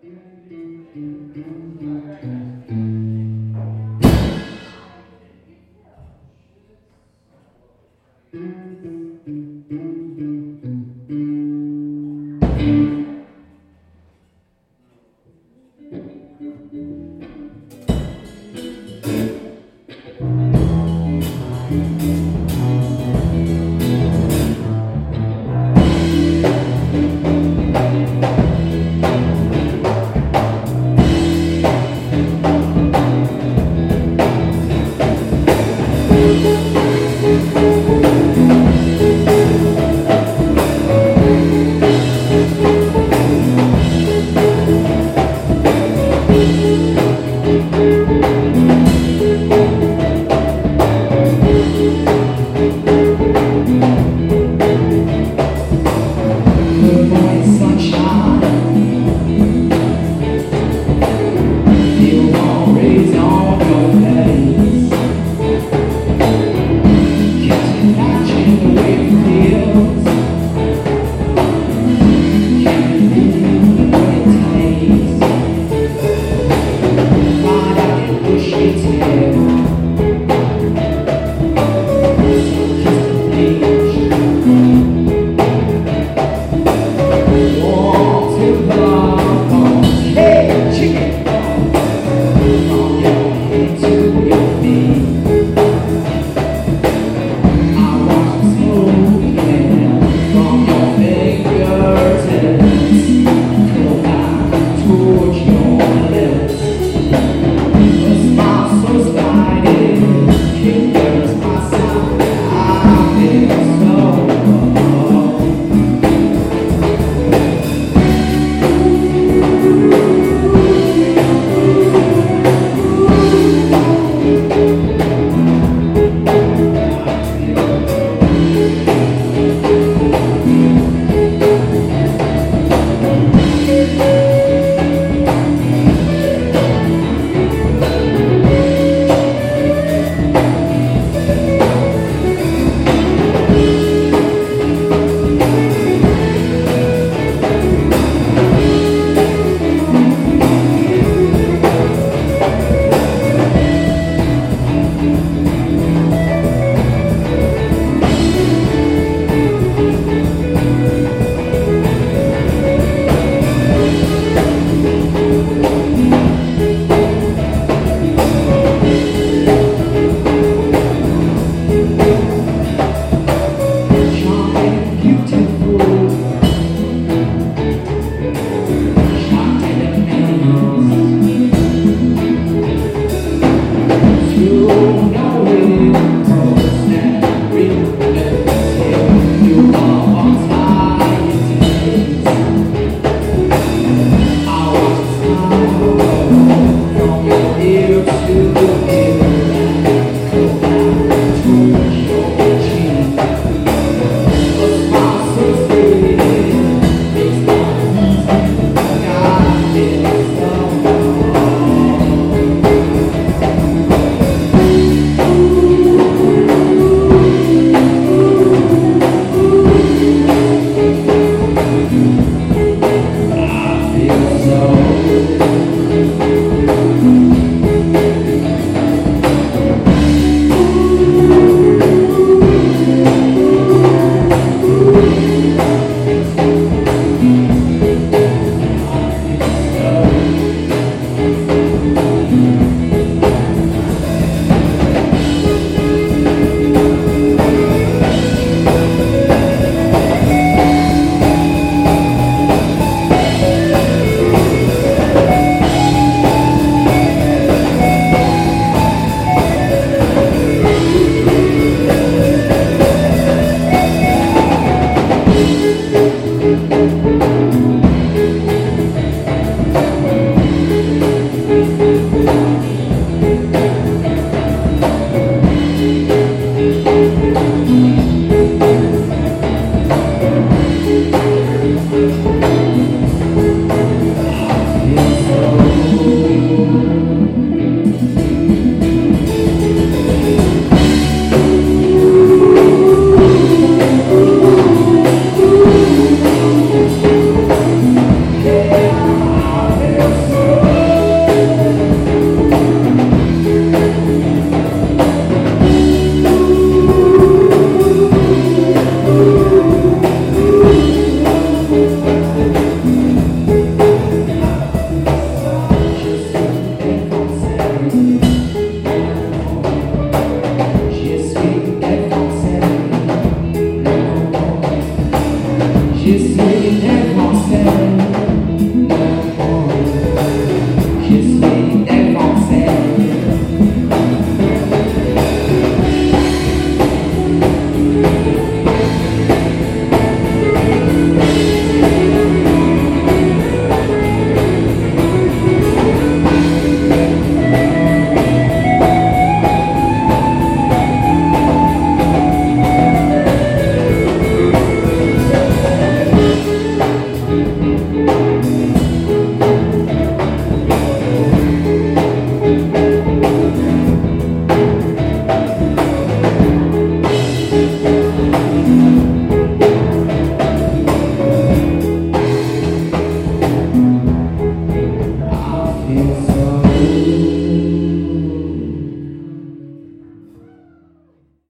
Thank